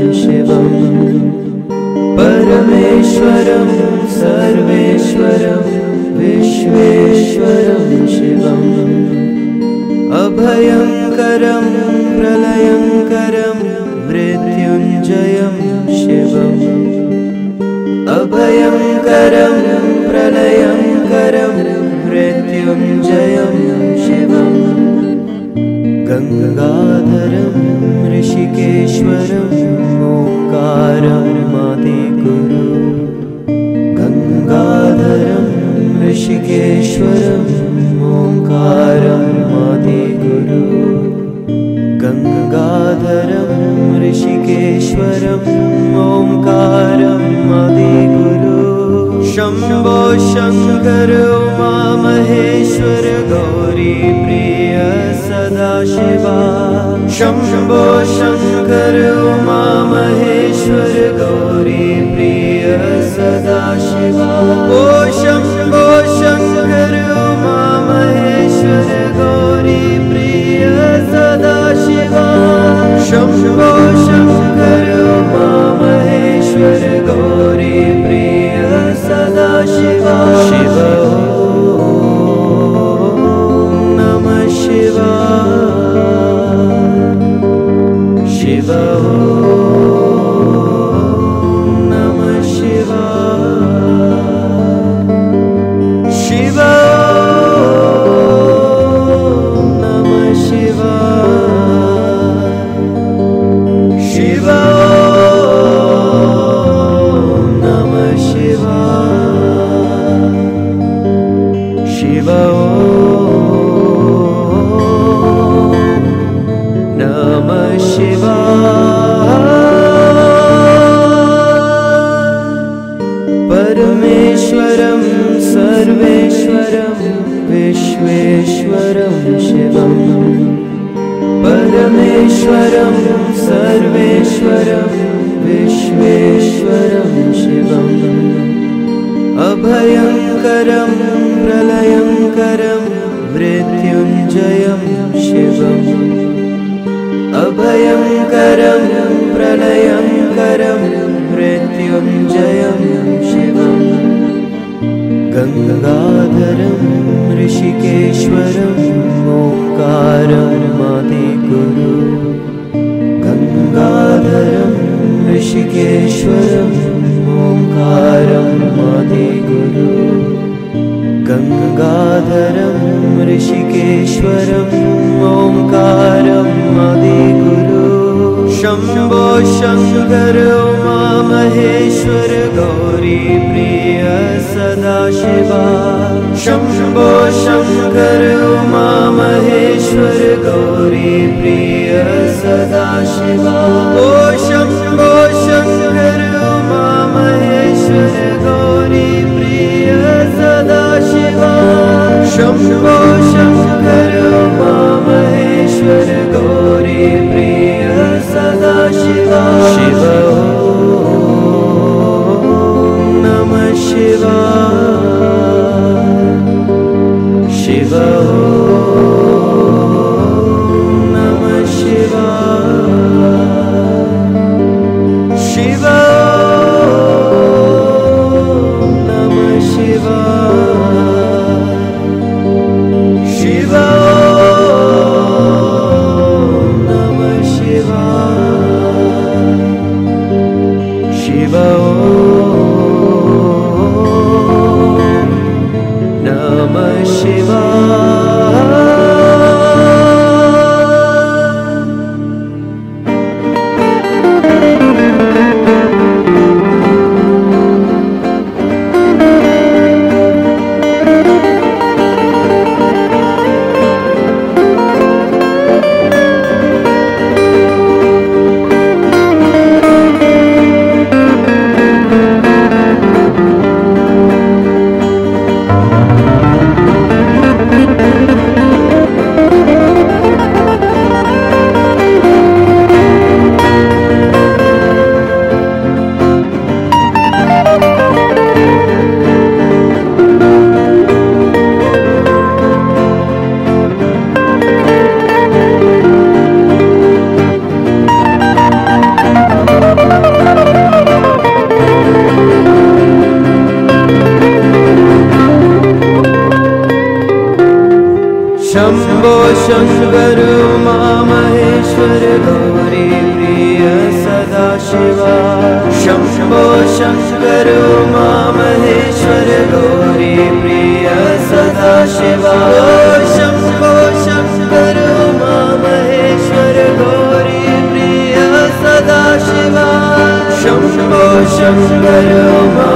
शिवम् परमेश्वरं सर्वेश्वरं विश्वेश्वरं शिवम् अभयङ्करं प्रलयङ्करं मृत्युञ्जयं शिवम् अभयङ्करं प्रलयंकरम् गङ्गाधरं ऋषिकेश्वरम् ओङ्कारं मादिगुरु गङ्गाधरं ऋषिकेश्वरम् ओङ्कारं मादिगुरु गङ्गाधरं ऋषिकेश्वरम् ओङ्कारं मादिगुरु शम्भो शङ्कर उमा महेश्वर गौरी प्रिय सदा शिवा शम्भो शङ्कर उमा महेश्वर गौरी प्रिय सदा शिवा ओ शम्भो शङ्कर उमा महेश्वर गौरी प्रिय सदा शिवा शम्भो शङ्कर उमा महेश्वर गौरी प्रिय सदा शिवा परमेश्वरं सर्वेश्वरं विश्वेश्वरं शिवम् अभयङ्करं प्रलयङ्करं मृत्युञ्जयं शिवम् अभयङ्करं प्रलयङ्करं मृत्युञ्जयं शिवम् गङ्गाधरं ऋषिकेश्वरम् ओङ्कारं गङ्गाधरं ऋषिकेश्वरम् ओङ्कारं मादिगुरु गङ्गाधरं ऋषिकेश्वरम् ओङ्कारं मादिगुरु शम्भो शङ्कर उमा महेश्वर गौरी प्रिय सदा शिवा शम्भो शङ्कर उमा महेश्वर गौरी प्रिय सदा शिवा ओ शिवा। शिव नमः शिवा। शिव नमः शिवा। शिव नमः शिवा। शिव शङ्कर उमा महेश्वर गौरी प्रिय सदा शिवा। शम्भो शङ्कर उमा महेश्वर गौरी प्रिय सदा शिवा। शम्भो शङ्कर उमा महेश्वर गौरी प्रिय सदा शिवा। शम्भो शङ्कर उमा